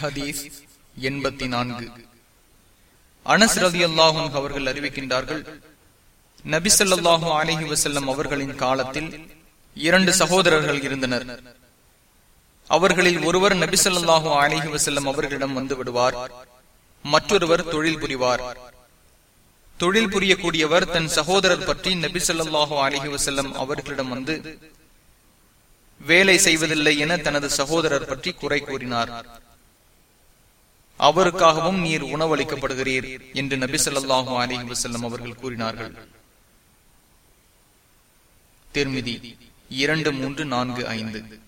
ஹதீஸ் எண்பத்தி நான்கு அனஸ் ரதி அல்லாஹும் அவர்கள் அறிவிக்கின்றார்கள் நபிசல்லாஹு அலஹி வசல்லம் அவர்களின் காலத்தில் இரண்டு சகோதரர்கள் இருந்தனர். அவர்களில் ஒருவர் நபிசல்லாஹு அலஹி வசல்லம் அவர்களிடம் வந்து விடுவார் மற்றொருவர் தொழில் புரிவார். தொழில் புரியக்கூடியவர் தன் சகோதரர் பற்றி நபிசல்லாஹு அலஹி வசல்லம் அவர்களிடம் வந்து வேலை செய்வதில்லை என தனது சகோதரர் பற்றி குறை கூறினார். அவருக்காகவும் நீர் உணவளிக்கப்படுகிறீர் என்று நபி சொல்லாஹு அலி வசல்லம் அவர்கள் கூறினார்கள். திருமிதி இரண்டு மூன்று நான்கு ஐந்து.